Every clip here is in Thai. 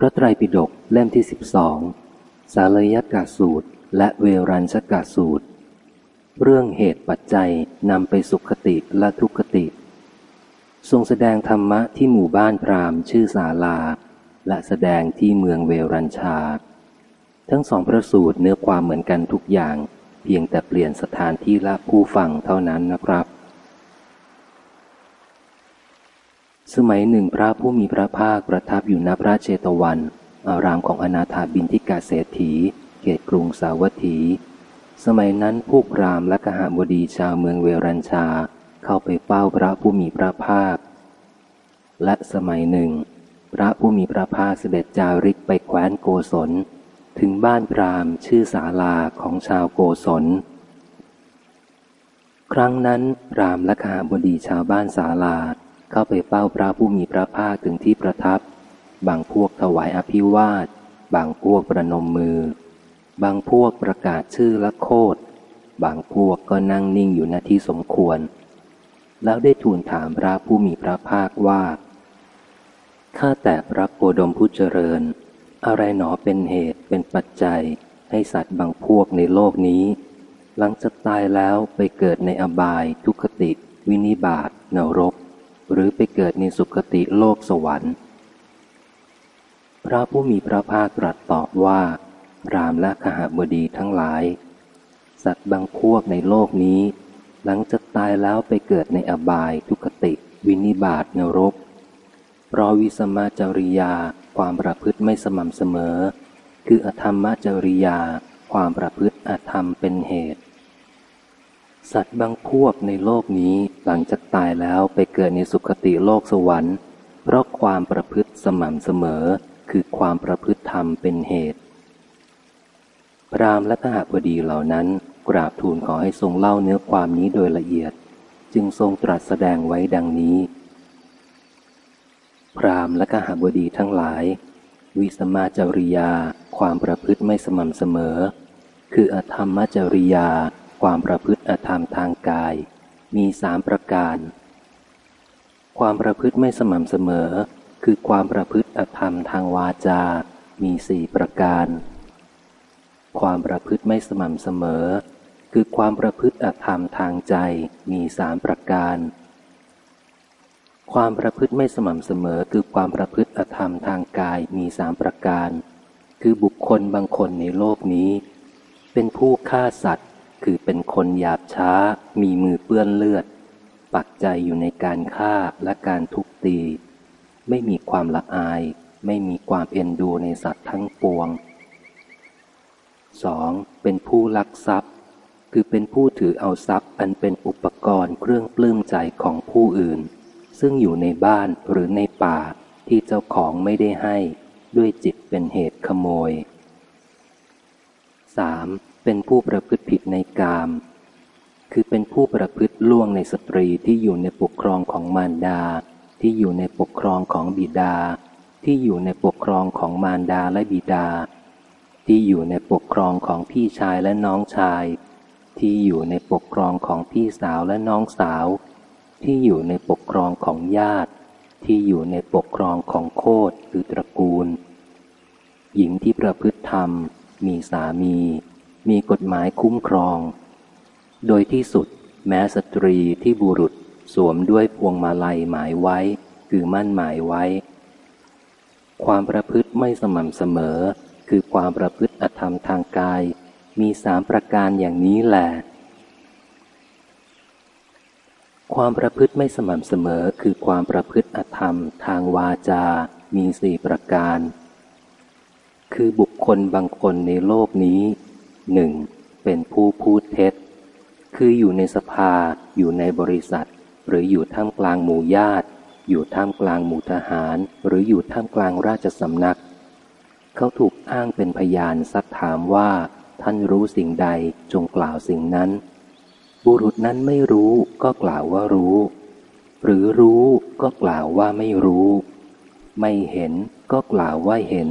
พระไตรปิฎกเล่มที่สิบสองสาลยกาสูตร และเวรัญชกาสูตร เรื่องเหตุปัจจัยนำไปสุขติและทุกขติ ทรงแสดงธรรมะที่หมู่บ้านพราหมณ์ชื่อสาลา และแสดงที่เมืองเวรัญชา ทั้งสองพระสูตรเนื้อความเหมือนกันทุกอย่าง เพียงแต่เปลี่ยนสถานที่และผู้ฟังเท่านั้นนะครับ สมัยหนึ่งพระผู้มีพระภาคประทับอยู่ณพระเจตวัน อารามของอนาถาบินทิกาเศรษฐี เขตกรุงสาวัตถี สมัยนั้นพวกรามและกหบดีชาวเมืองเวรัญชาเข้าไปเฝ้าพระผู้มีพระภาค และสมัยหนึ่ง พระผู้มีพระภาคเสด็จจาริกไปแคว้นโกศล ถึงบ้านพรามชื่อศาลาของชาวโกศล ครั้งนั้นพรามและกหบดีชาวบ้านศาลา เข้าไปเฝ้าพระผู้มีพระภาคถึงที่ประทับ บางพวกถวายอภิวาท บางพวกประนมมือ บางพวกประกาศชื่อและโคดบางพวกก็นั่งนิ่งอยู่ณที่สมควร แล้วได้ทูลถามพระผู้มีพระภาคว่า ข้าแต่พระโคดมผู้เจริญ อะไรหนอเป็นเหตุเป็นปัจจัย ให้สัตว์บางพวกในโลกนี้ หลังจากตายแล้วไปเกิดในอบายทุกขติ วินิบาตนรก หรือไปเกิดในสุคติโลกสวรรค์ พระผู้มีพระภาคตรัสตอบว่า รามและขหบดีทั้งหลาย สัตว์บางพวกในโลกนี้ หลังจากตายแล้วไปเกิดในอบายทุคติ วินิบาตนรกเพราะวิสมาจริยาความประพฤติไม่สม่ำเสมอ คืออธรรมจริยา ความประพฤติอธรรมเป็นเหตุ สัตว์บางพวกในโลกนี้หลังจากตายแล้วไปเกิดในสุคติโลกสวรรค์ เพราะความประพฤติสม่ำเสมอคือความประพฤติธรรมเป็นเหตุ พรามและทหบดีเหล่านั้น กราบทูลขอให้ทรงเล่าเนื้อความนี้โดยละเอียด จึงทรงตรัสแสดงไว้ดังนี้ พรามและกหบดีทั้งหลาย วิสมาจริยา ความประพฤติไม่สม่ำเสมอ คืออธรรมจริยา ความประพฤติอธรรมทางกาย มีสามประการ ความประพฤติไม่สม่ำเสมอ คือความประพฤติอธรรมทางวาจา มีสี่ประการ ความประพฤติไม่สม่ำเสมอ คือความประพฤติอธรรมทางใจ มีสามประการ ความประพฤติไม่สม่ำเสมอ คือความประพฤติอธรรมทางกายมีสามประการ คือบุคคลบางคนในโลกนี้ เป็นผู้ฆ่าสัตว์ คือเป็นคนหยาบช้า มีมือเปื้อนเลือด ปักใจอยู่ในการฆ่าและการทุบตี ไม่มีความละอาย ไม่มีความเอ็นดูในสัตว์ทั้งปวง 2. เป็นผู้ลักทรัพย์ คือเป็นผู้ถือเอาทรัพย์อันเป็นอุปกรณ์เครื่องปลื้มใจของผู้อื่น ซึ่งอยู่ในบ้านหรือในป่าที่เจ้าของไม่ได้ให้ ด้วยจิตเป็นเหตุขโมย 3. เป็นผู้ประพฤติผิดในกาม คือเป็นผู้ประพฤติล่วงในสตรีที่อยู่ในปกครองของมารดา ที่อยู่ในปกครองของบิดา ที่อยู่ในปกครองของมารดาและบิดา ที่อยู่ในปกครองของพี่ชายและน้องชาย ที่อยู่ในปกครองของพี่สาวและน้องสาว ที่อยู่ในปกครองของญาติ ที่อยู่ในปกครองของโคดคือตระกูล หญิงที่ประพฤติธรรม มีสามี มีกฎหมายคุ้มครอง โดยที่สุดแม้สตรีที่บุรุษสวมด้วยพวงมาลัยหมายไว้ คือมั่นหมายไว้ ความประพฤติไม่สม่ำเสมอ คือความประพฤติอธรรมทางกาย มีสามประการอย่างนี้แหละความประพฤติไม่สม่ำเสมอ คือความประพฤติอธรรมทางวาจา มีสี่ประการ คือบุคคลบางคนในโลกนี้หนึ่งเป็นผู้พูดเท็จ คืออยู่ในสภา อยู่ในบริษัท หรืออยู่ท่ามกลางหมู่ญาติ อยู่ท่ามกลางหมู่ทหาร หรืออยู่ท่ามกลางราชสำนัก เขาถูกอ้างเป็นพยานซักถามว่า ท่านรู้สิ่งใดจงกล่าวสิ่งนั้น บุรุษนั้นไม่รู้ก็กล่าวว่ารู้ หรือรู้ก็กล่าวว่าไม่รู้ ไม่เห็นก็กล่าวว่าเห็น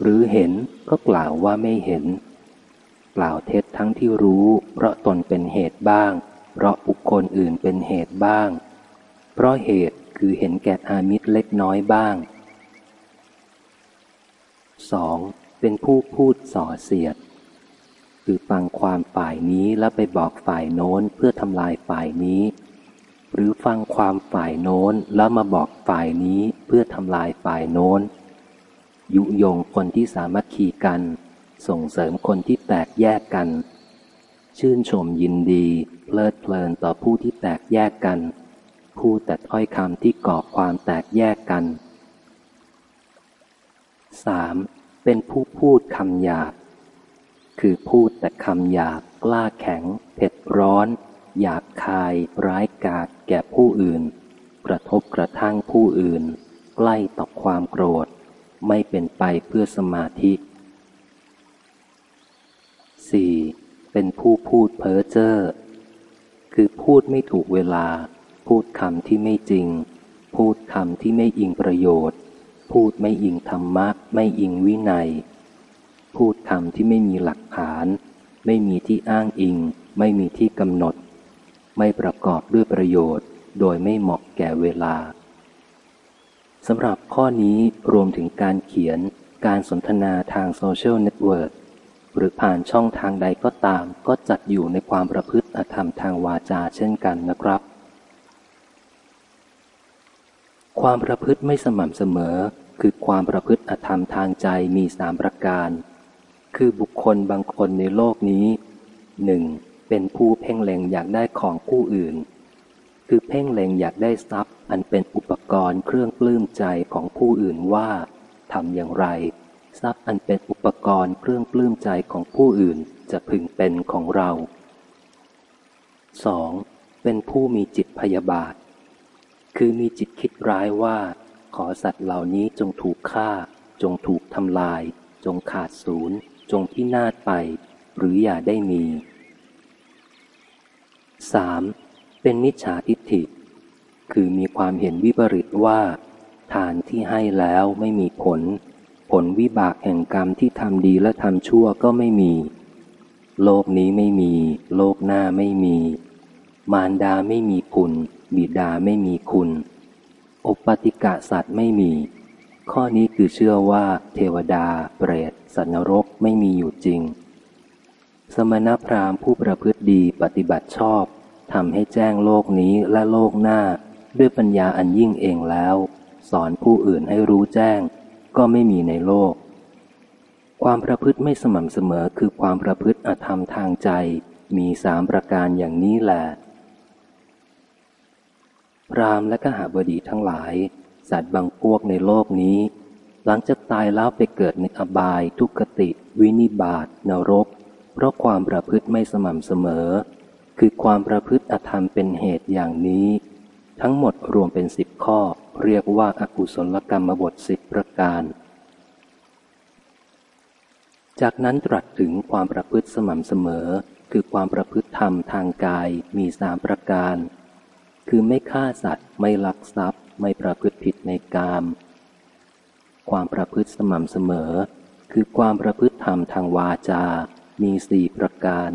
หรือเห็นก็กล่าวว่าไม่เห็น กล่าวเท็จทั้งที่รู้ เพราะตนเป็นเหตุบ้าง เพราะบุคคลอื่นเป็นเหตุบ้าง เพราะเหตุคือเห็นแก่อามิตรเล็กน้อยบ้างสองเป็นผู้พูดส่อเสียด คือฟังความฝ่ายนี้แล้วไปบอกฝ่ายโน้นเพื่อทำลายฝ่ายนี้ หรือฟังความฝ่ายโน้นแล้วมาบอกฝ่ายนี้เพื่อทำลายฝ่ายโน้น ยุยงคนที่สามัคคีกัน ส่งเสริมคนที่แตกแยกกัน ชื่นชมยินดี เพลิดเพลินต่อผู้ที่แตกแยกกัน พูดแต่ถ้อยคำที่ก่อความแตกแยกกัน 3. เป็นผู้พูดคำหยาบ คือพูดแต่คำหยาบกล้าแข็ง เผ็ดร้อน หยาบคาย ร้ายกาจแก่ผู้อื่น กระทบกระทั่งผู้อื่น ใกล้ต่อความโกรธ ไม่เป็นไปเพื่อสมาธิ 4. เป็นผู้พูดเพ้อเจ้อ คือพูดไม่ถูกเวลา พูดคำที่ไม่จริง พูดคำที่ไม่อิงประโยชน์ พูดไม่อิงธรรมะ ไม่อิงวินัย พูดคำที่ไม่มีหลักฐาน ไม่มีที่อ้างอิง ไม่มีที่กำหนด ไม่ประกอบด้วยประโยชน์ โดยไม่เหมาะแก่เวลา สำหรับข้อนี้รวมถึงการเขียน การสนทนาทางโซเชียลเน็ตเวิร์กหรือผ่านช่องทางใดก็ตาม ก็จัดอยู่ในความประพฤติอธรรมทางวาจาเช่นกันนะครับ ความประพฤติไม่สม่ำเสมอ คือความประพฤติอธรรมทางใจมีสามประการ คือบุคคลบางคนในโลกนี้หนึ่งเป็นผู้เพ่งเล็งอยากได้ของผู้อื่น คือเพ่งเล็งอยากได้ทรัพย์ อันเป็นอุปกรณ์เครื่องปลื้มใจของผู้อื่นว่าทำอย่างไร ทรัพย์อันเป็นอุปกรณ์เครื่องปลื้มใจของผู้อื่นจะพึงเป็นของเรา 2. เป็นผู้มีจิตพยาบาท คือมีจิตคิดร้ายว่า ขอสัตว์เหล่านี้จงถูกฆ่า จงถูกทำลาย จงขาดศูนย์ จงพินาศไป หรืออย่าได้มี 3. เป็นมิจฉาทิฏฐิ คือมีความเห็นวิปริตว่า ทานที่ให้แล้วไม่มีผล ผลวิบากแห่งกรรมที่ทำดีและทำชั่วก็ไม่มี โลกนี้ไม่มี โลกหน้าไม่มี มารดาไม่มีคุณ บิดาไม่มีคุณอปติกะสัตว์ไม่มี ข้อนี้คือเชื่อว่า เทวดา เปรตสัตว์นรกไม่มีอยู่จริง สมณพราหมณ์ผู้ประพฤติดีปฏิบัติชอบทำให้แจ้งโลกนี้และโลกหน้า ด้วยปัญญาอันยิ่งเองแล้ว สอนผู้อื่นให้รู้แจ้ง ก็ไม่มีในโลก ความประพฤติไม่สม่ำเสมอคือความประพฤติอธรรมทางใจ มีสามประการอย่างนี้แหละพรามและก็หาบดีทั้งหลาย สัตว์บางพวกในโลกนี้ หลังจากตายแล้วไปเกิดในอบาย ทุกขติ วินิบาตนรก เพราะความประพฤติไม่สม่ำเสมอ คือความประพฤติอธรรมเป็นเหตุอย่างนี้ ทั้งหมดรวมเป็นสิบข้อ เรียกว่าอากุศลกรรมบทสิบประการ จากนั้นตรัสถึงความประพฤติสม่ำเสมอ คือความประพฤติธรรมทางกายมีสามประการ คือไม่ฆ่าสัตว์ ไม่ลักทรัพย์ ไม่ประพฤติผิดในกาม ความประพฤติสม่ำเสมอ คือความประพฤติธรรมทางวาจา มีสี่ประการ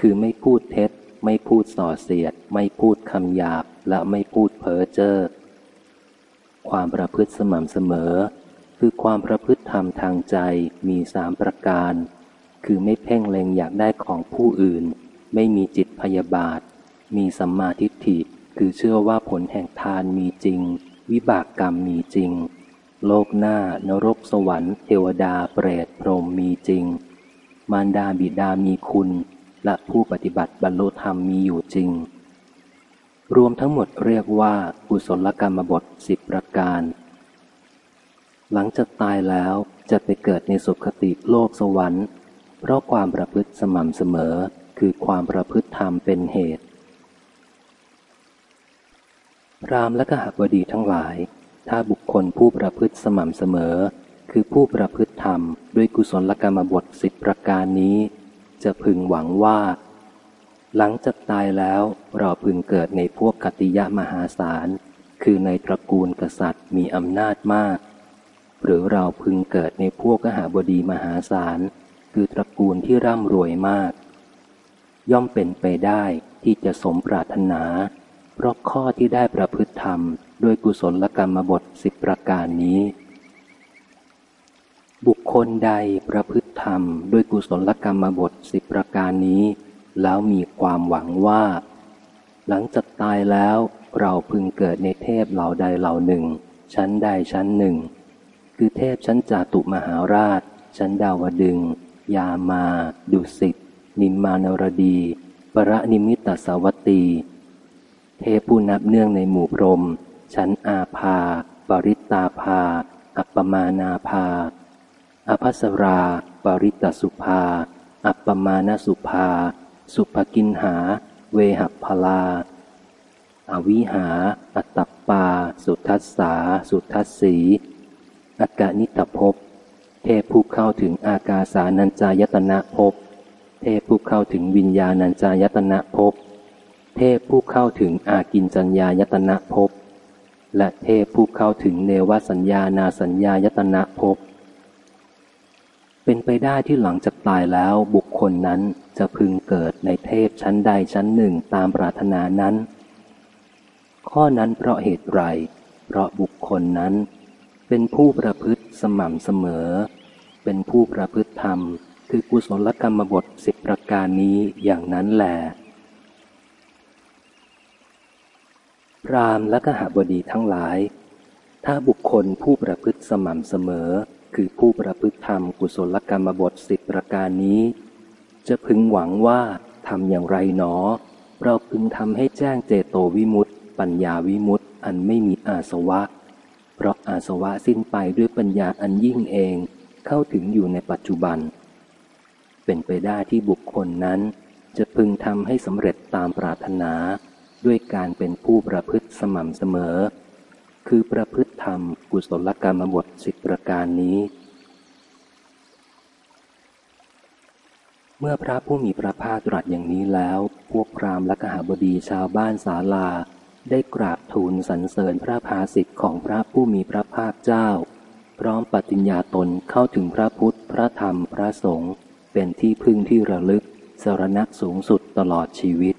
คือไม่พูดเท็จ ไม่พูดส่อเสียด ไม่พูดคำหยาบ และไม่พูดเพ้อเจ้อความประพฤติสม่ำเสมอ คือความประพฤติธรรมทางใจมีสามประการ คือไม่เพ่งเล็งอยากได้ของผู้อื่น ไม่มีจิตพยาบาท มีสัมมาทิฏฐิ คือเชื่อว่าผลแห่งทานมีจริง วิบากกรรมมีจริง โลกหน้านรกสวรรค์ เทวดาเปรตพรหมมีจริง มารดาบิดามีคุณ และผู้ปฏิบัติบรรลุธรรมมีอยู่จริง รวมทั้งหมดเรียกว่ากุศลกรรมบทสิบประการ หลังจากตายแล้วจะไปเกิดในสุคติโลกสวรรค์ เพราะความประพฤติสม่ำเสมอคือความประพฤติธรรมเป็นเหตุพรามและกหบดีทั้งหลาย ถ้าบุคคลผู้ประพฤติสม่ำเสมอ คือผู้ประพฤติธรรมด้วยกุศลกรรมบทสิบประการนี้ จะพึงหวังว่า หลังจากตายแล้วเราพึงเกิดในพวกกติยะมหาศาล คือในตระกูลกษัตริย์มีอำนาจมาก หรือเราพึงเกิดในพวกกหาบดีมหาศาล คือตระกูลที่ร่ำรวยมาก ย่อมเป็นไปได้ที่จะสมปรารถนา เพราะข้อที่ได้ประพฤติธรรม ด้วยกุศลกรรมบทสิบประการนี้ บุคคลใดประพฤติธรรมด้วยกุศลกรรมบทสิบประการนี้ แล้วมีความหวังว่า หลังจากตายแล้วเราพึงเกิดในเทพเหล่าใดเหล่าหนึ่ง ชั้นใดชั้นหนึ่ง คือเทพชั้นจาตุมหาราช ชั้นดาวดึง ยามา ดุสิต นิมมานรดี ปรนิมิตสาวัตตี เทพผู้นับเนื่องในหมู่พรม ชั้นอาภา ปริตตาภา อัปปมานาภา อภัสรา ปริตตสุภา อัปปมาณสุภา สุภกินหา เวหัพลา อวิหา อัตตปปา สุทัสสา สุทัสสีอากานิตภพ เทพผู้เข้าถึงอากาสานัญจายตนะภพ เทพผู้เข้าถึงวิญญาณัญจายตนะภพ เทพผู้เข้าถึงอากินจัญญายตนะภพ และเทพผู้เข้าถึงเนวสัญญานาสัญญายตนะภพ เป็นไปได้ที่หลังจากตายแล้วบุคคลนั้นจะพึงเกิดในเทพชั้นใดชั้นหนึ่งตามปรารถนานั้น ข้อนั้นเพราะเหตุไร เพราะบุคคลนั้น เป็นผู้ประพฤติสม่ำเสมอ เป็นผู้ประพฤติธรรม คือกุศลกรรมบทสิบประการนี้อย่างนั้นแหละพรามและกหบดีทั้งหลาย ถ้าบุคคลผู้ประพฤติสม่ำเสมอ คือผู้ประพฤติธรรมกุศลกรรมบทสิบประการนี้ จะพึงหวังว่าทำอย่างไรหนอ เราพึงทำให้แจ้งเจโตวิมุตติปัญญาวิมุตติอันไม่มีอาสวะ เพราะอาสวะสิ้นไปด้วยปัญญาอันยิ่งเองเข้าถึงอยู่ในปัจจุบัน เป็นไปได้ที่บุคคลนั้น จะพึงทำให้สำเร็จตามปรารถนา ด้วยการเป็นผู้ประพฤติสม่ำเสมอ คือประพฤติธรรมกุศลกรรมบทสิบประการนี้ เมื่อพระผู้มีพระภาคตรัสอย่างนี้แล้ว พวกพราหมณ์และกหบดีชาวบ้านศาลา ได้กราบทูลสรรเสริญพระภาสิทธิ์ของพระผู้มีพระภาคเจ้า พร้อมปฏิญญาตนเข้าถึงพระพุทธ พระธรรมพระสงฆ์เป็นที่พึ่งที่ระลึกสรณะสูงสุดตลอดชีวิต